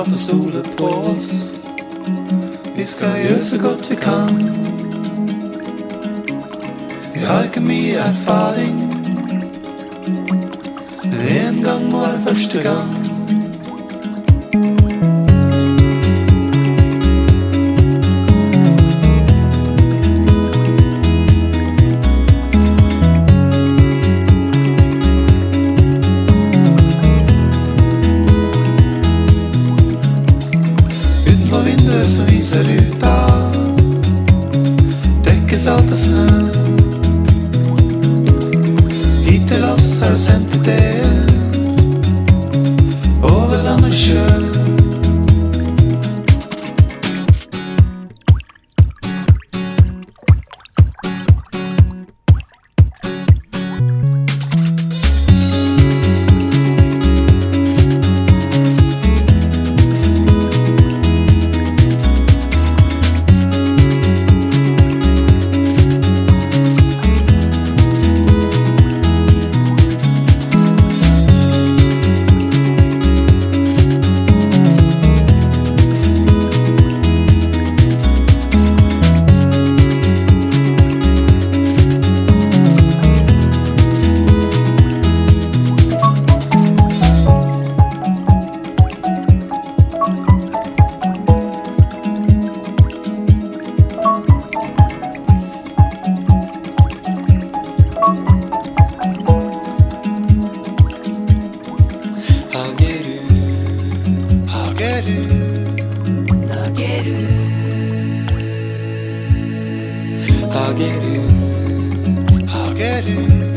at du stoler på oss. Vi skal gjøre så godt vi kan. Vi har ikke mye erfaring, men én gang var det første gang. thousand 하게를 하게를.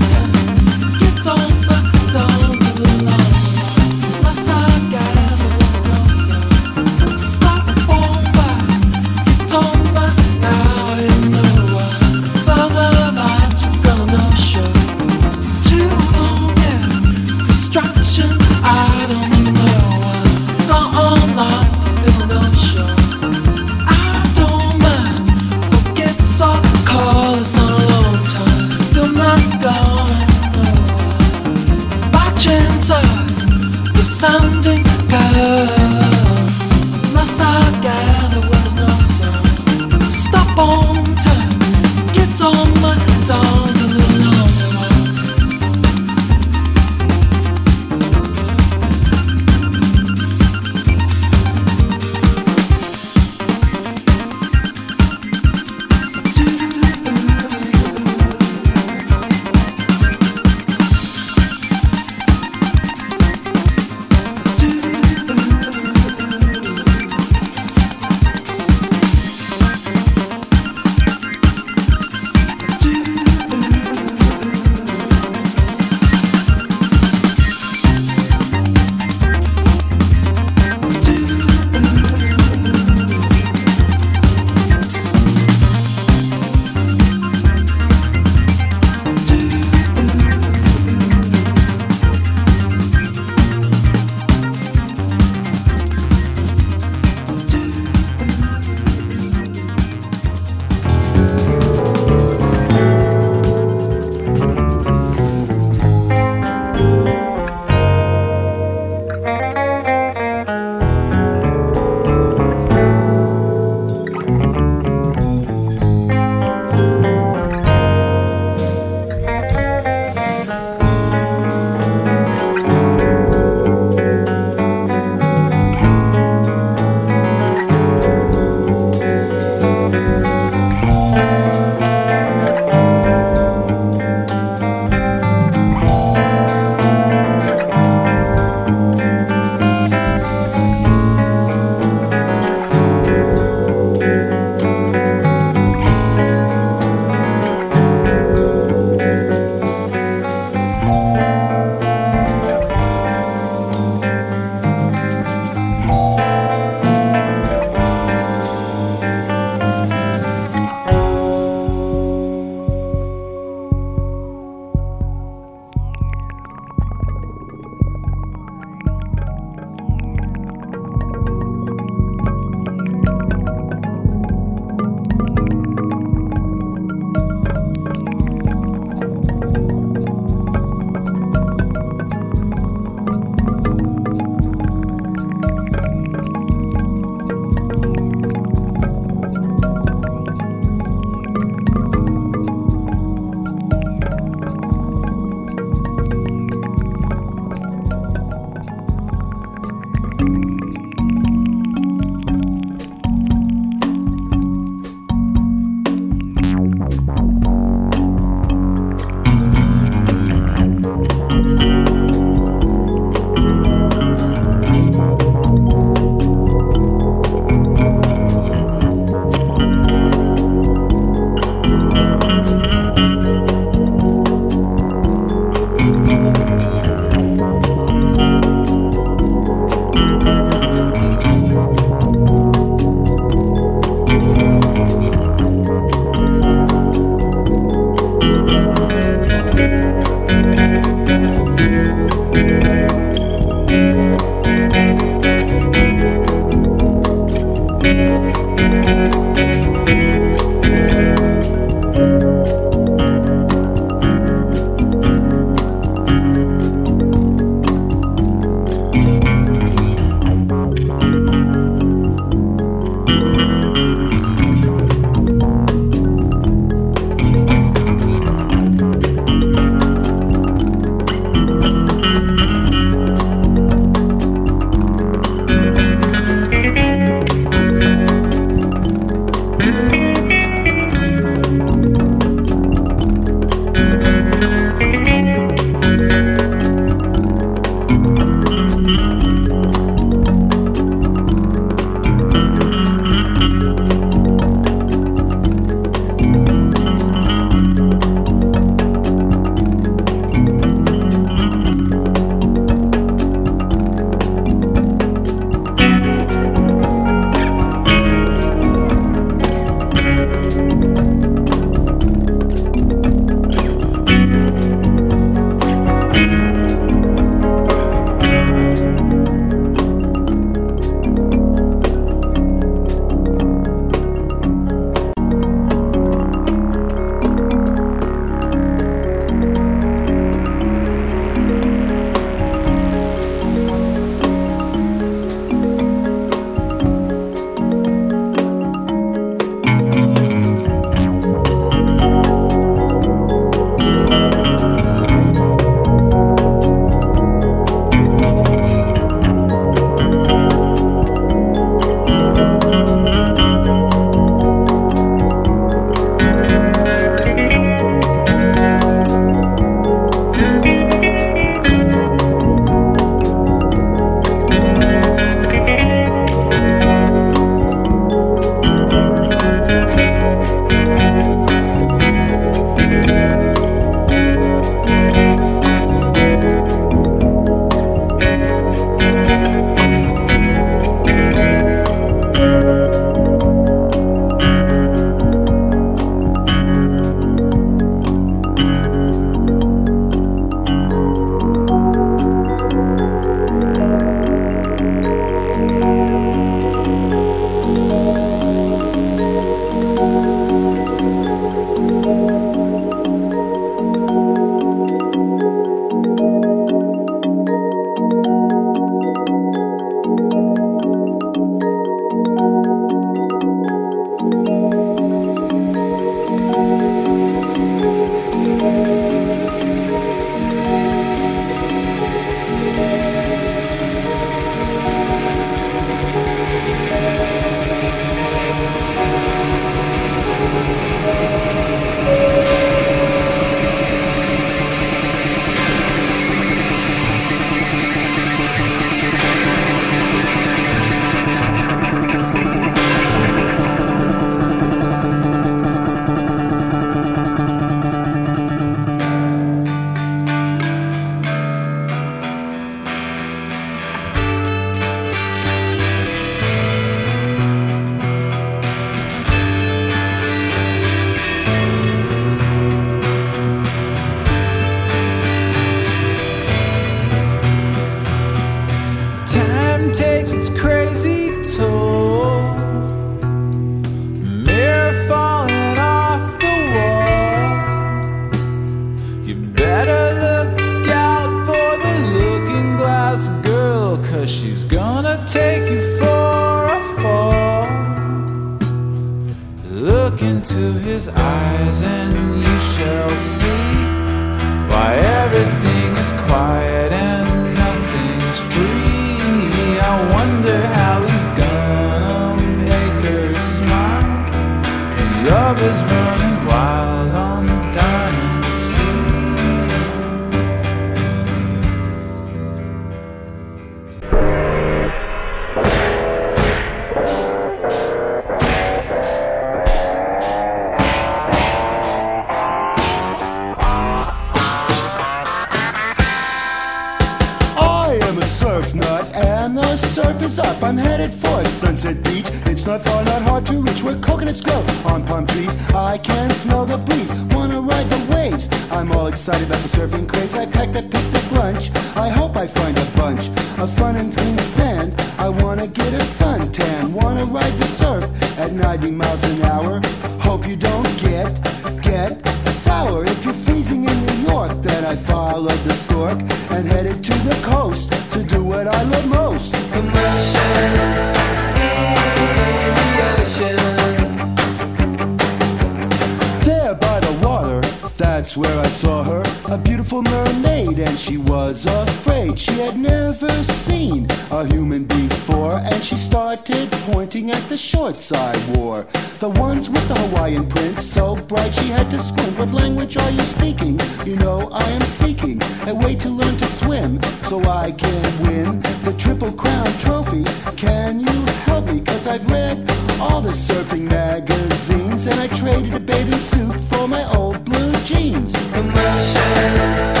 Never seen a human before, and she started pointing at the shorts I wore. The ones with the Hawaiian print, so bright she had to squint. What language are you speaking? You know I am seeking a way to learn to swim, so I can win the Triple Crown Trophy. Can you help me? Cause I've read all the surfing magazines, and I traded a bathing suit for my old blue jeans. A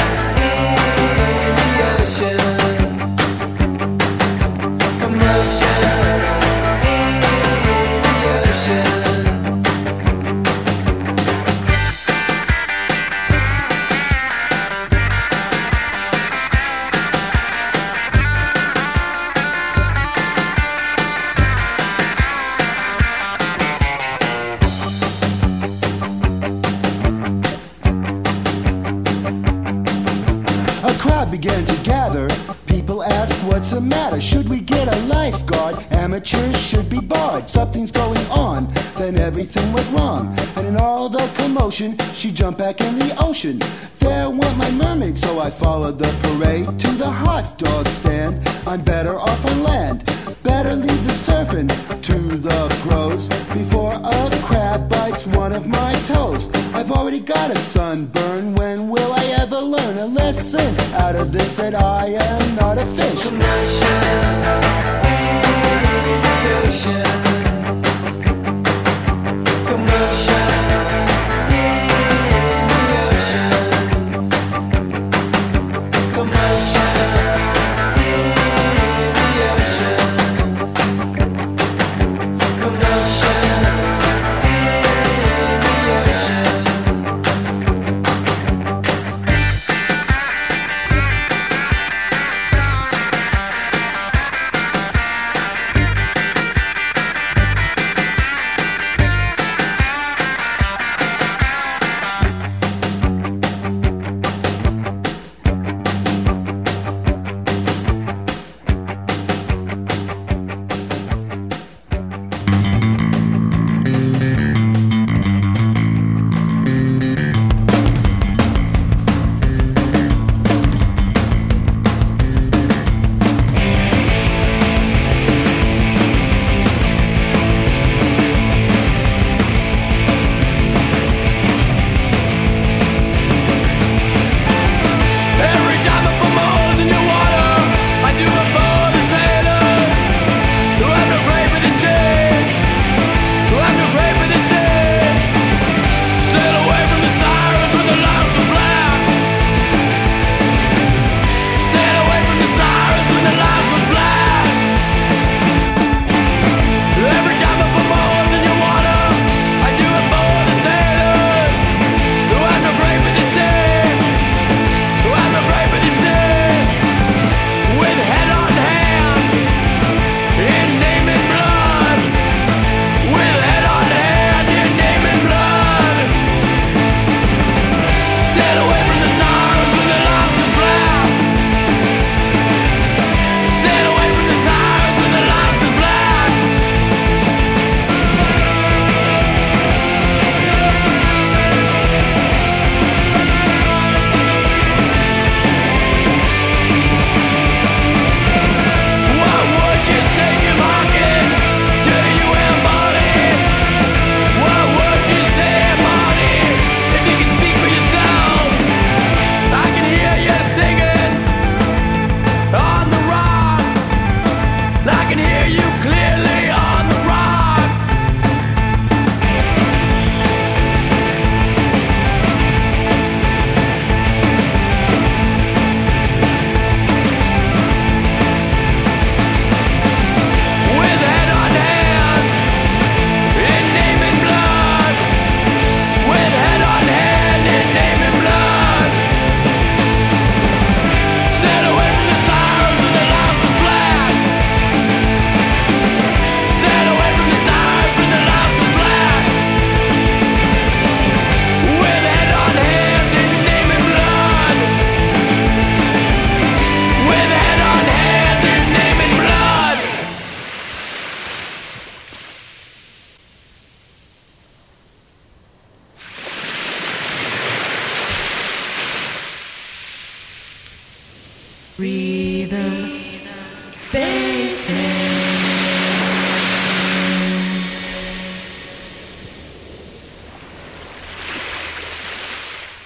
jumped back in the ocean. There went my mermaid, so I followed the parade to the hot dog stand. I'm better off on land. Better leave the surfing to the pros before a crab bites one of my toes. I've already got a sunburn. When will I ever learn a lesson out of this that I am not a fish?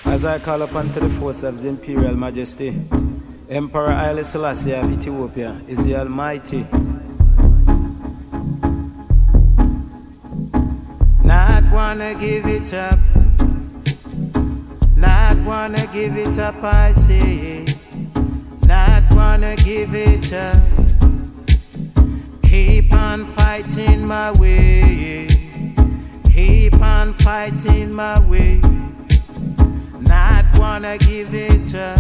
As I call upon to the force of His Imperial Majesty, Emperor Haile Selassie of Ethiopia is the Almighty. Not wanna give it up, not wanna give it up, I say wanna give it up. Keep on fighting my way, keep on fighting my way not wanna give it up.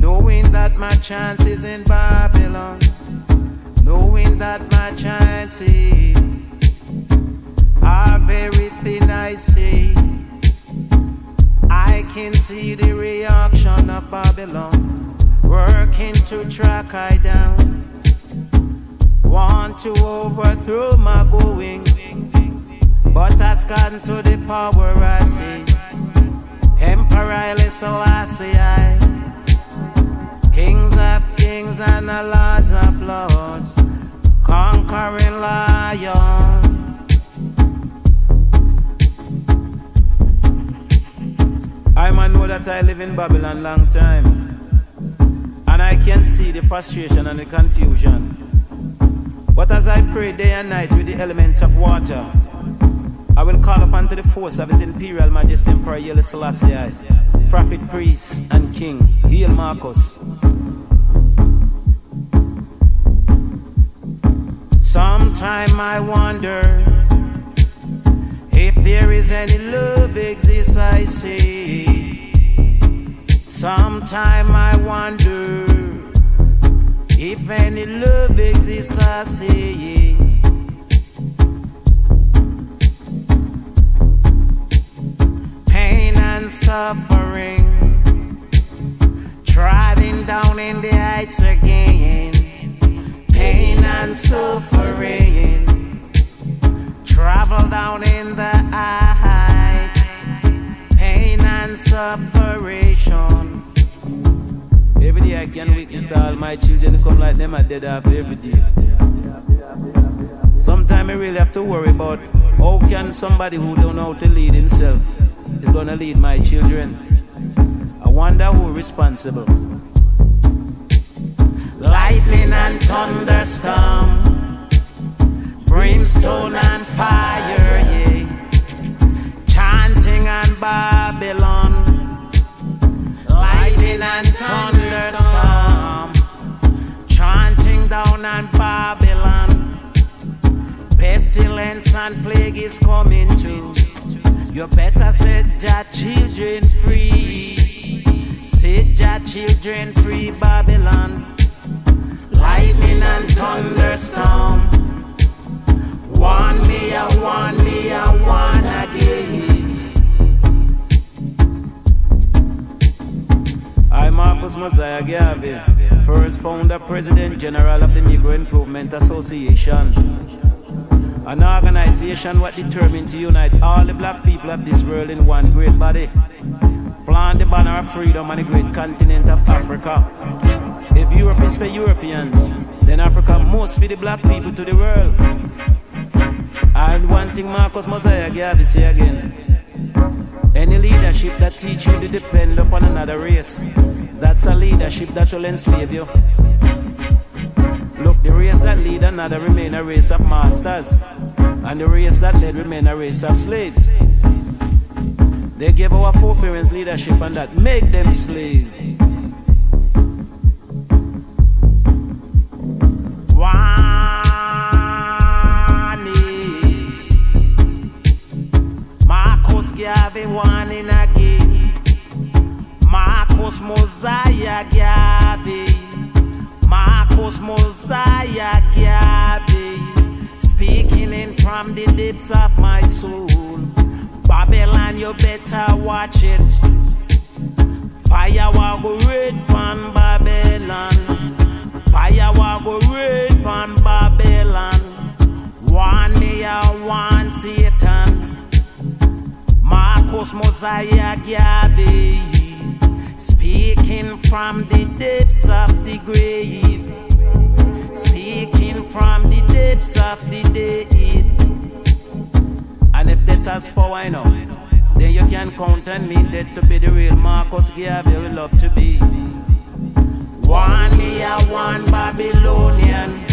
Knowing that my chance is in Babylon, knowing that my chances are very thin, I see. I can see the reaction of Babylon working to track I down. Want to overthrow my goings, but has gotten to the power I see. Emperor Selassie I, Kings of kings and the lords of lords, conquering lion. I man know that I live in Babylon long time, and I can see the frustration and the confusion. But as I pray day and night with the elements of water, I will call upon to the force of His Imperial Majesty Emperor Haile Selassie, Prophet, Priest, and King, Hail Marcus. Sometime I wonder if there is any love exists, I say. Sometime I wonder if any love exists, I say. Pain and suffering, trodden down in the heights again. Pain and suffering, travel down in the Can witness all my children come like them are dead after every day. Sometimes I really have to worry about how can somebody who don't know how to lead himself is gonna lead my children. I wonder who responsible. Lightning and thunderstorm, brimstone and fire, yeah. Chanting and Babylon, lightning and thunderstorm, down on Babylon. Pestilence and plague is coming too. You better set your children free. Set your children free, Babylon. Lightning and thunderstorm. Warn me, I warn me, I warn again. I'm Marcus Mosiah Garvey, first founder, president general of the Negro Improvement Association. An organization what determined to unite all the black people of this world in one great body. Plant the banner of freedom on the great continent of Africa. If Europe is for Europeans, then Africa must be the black people to the world. And one thing Marcus Mosiah Garvey say again. Any leadership that teach you to depend upon another race, that's a leadership that will enslave you. Look, the race that lead another remain a race of masters, and the race that led remain a race of slaves. They gave our foreparents leadership and that make them slaves. From the depths of the grave. Speaking from the depths of the dead. And if death has power enough, then you can count on me get to be the real Marcus we love to be. One me a one Babylonian.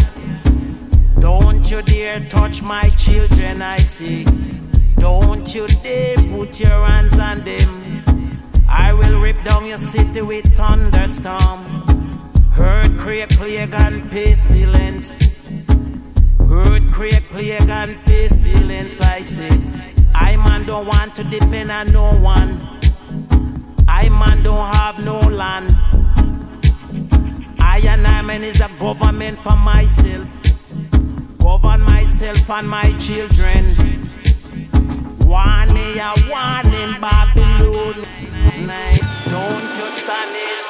Don't you dare touch my children, I say. Don't you dare put your hands on them. I will rip down your city with thunderstorm. Earthquake, plague, and pestilence. Earthquake, plague, and pestilence, I say. I man don't want to depend on no one. I man don't have no land. I and I man is a government for myself. Govern myself and my children. Warn me, I warn in Babylon. Don't you stand in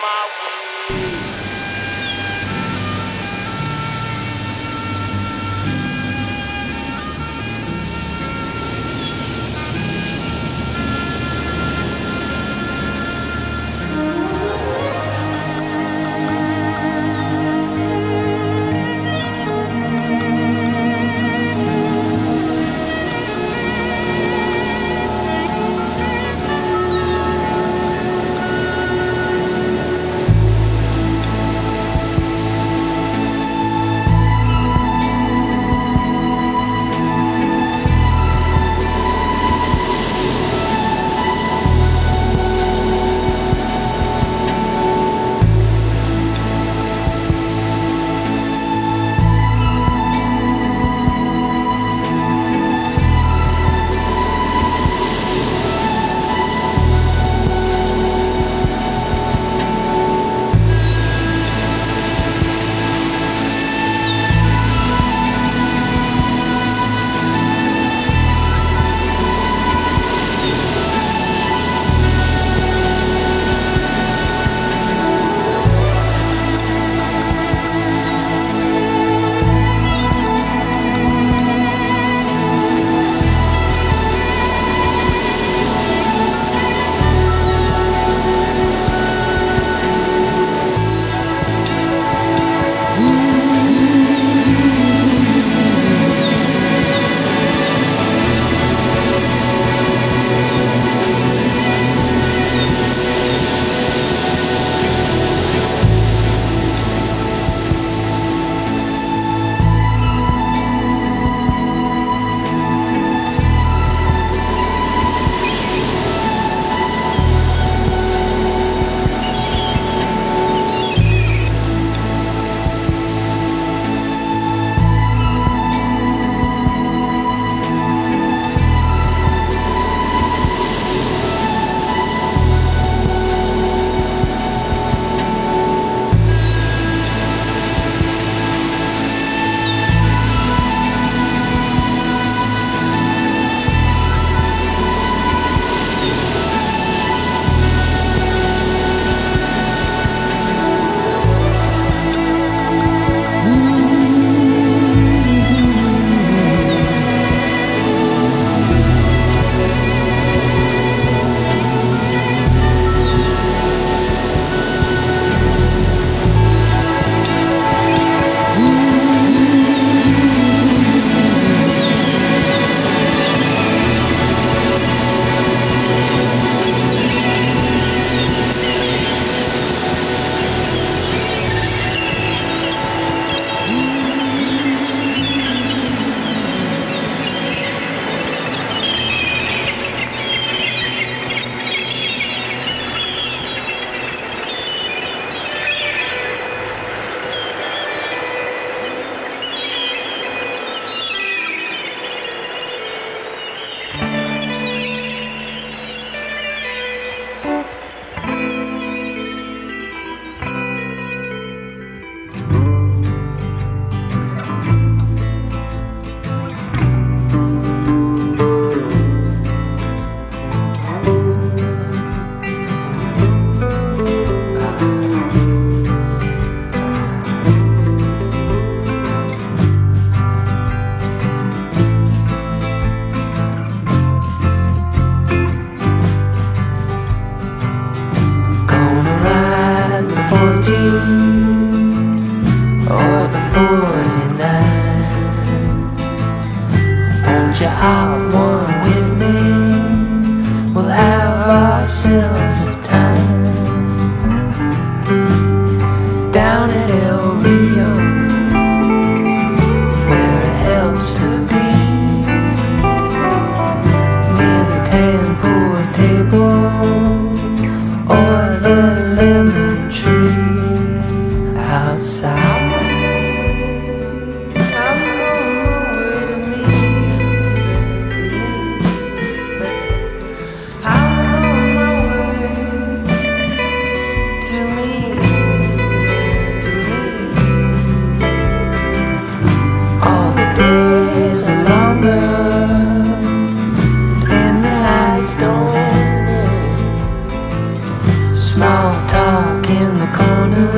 small talk in the corner.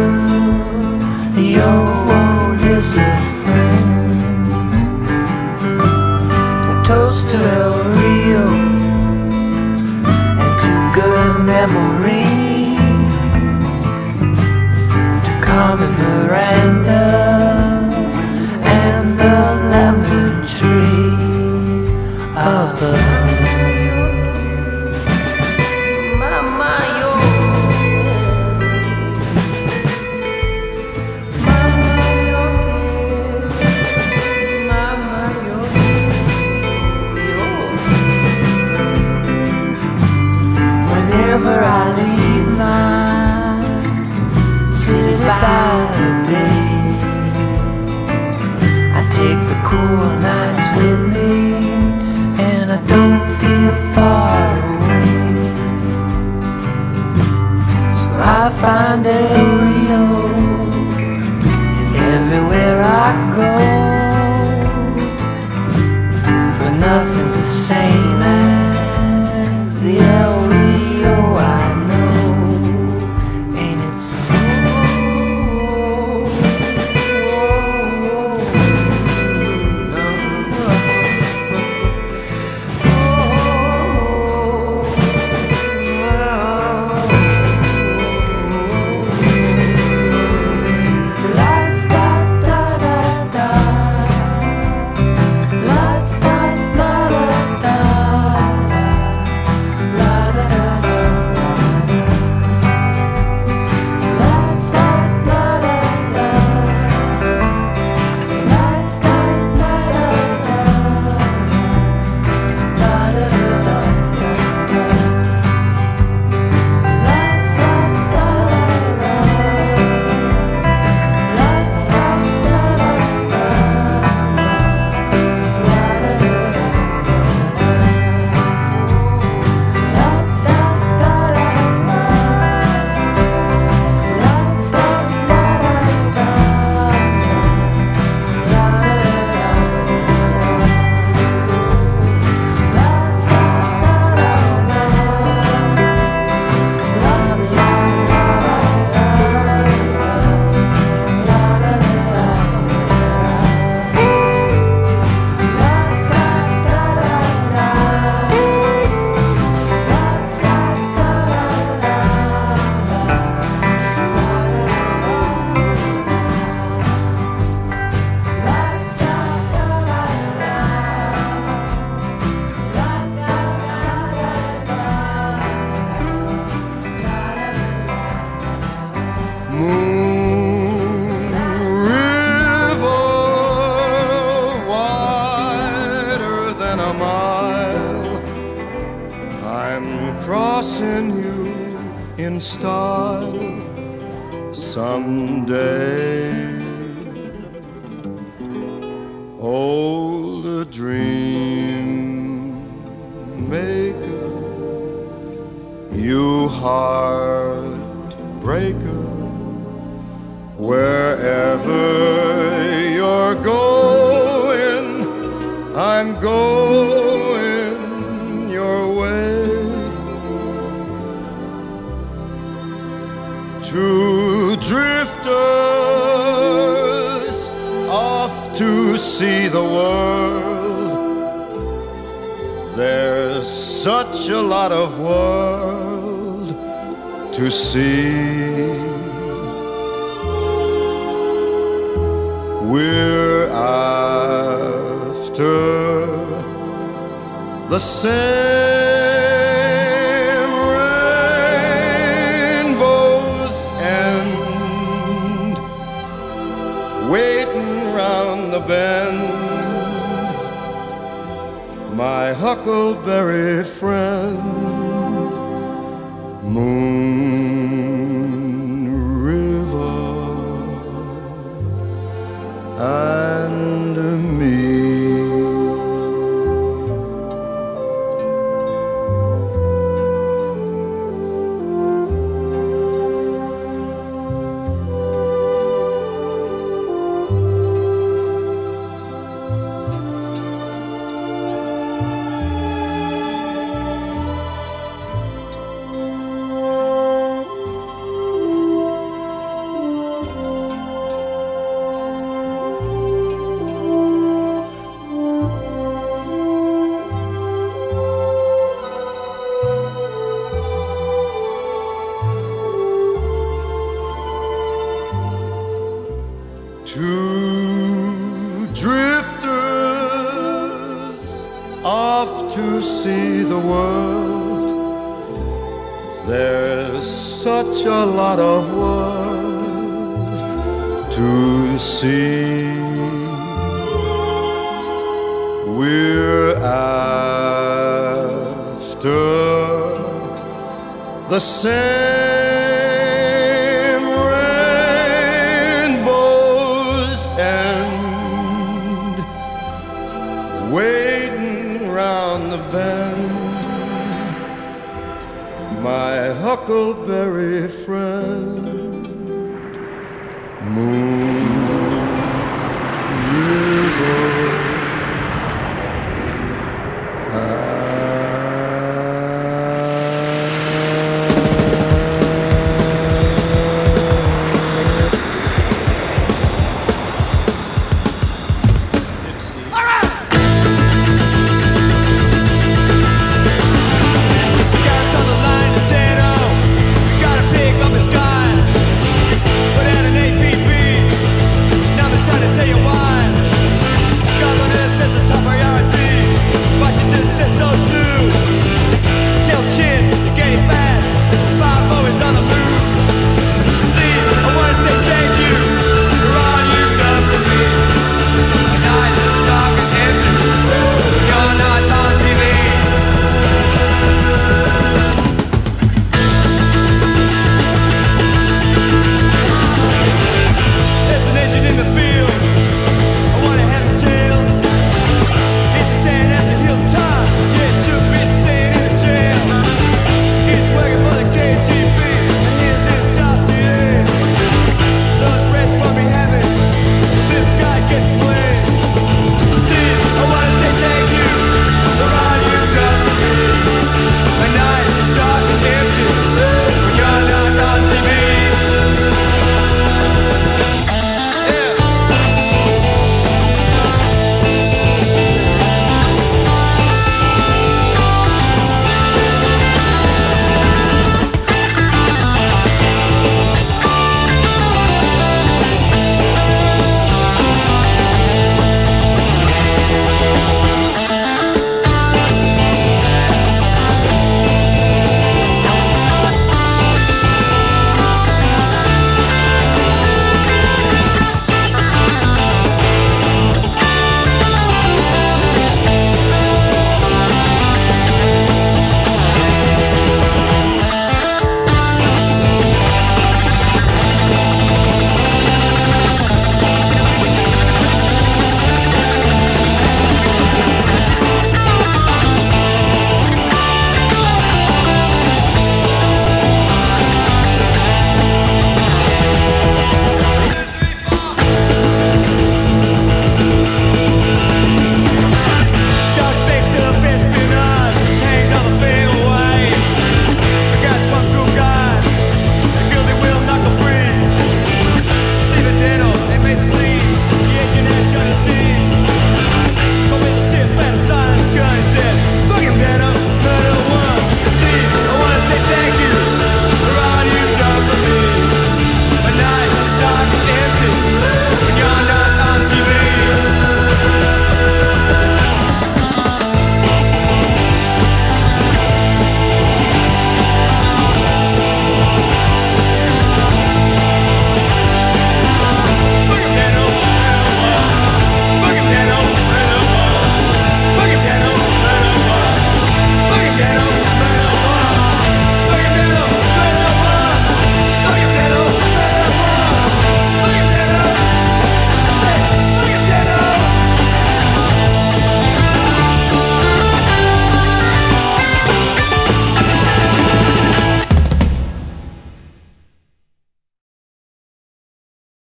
The old world friends. a toast to El Rio and to good memories. To Carmen Miranda. See the world. There's such a lot of world to see. We're after the same bend. My huckleberry friend, Uh -huh.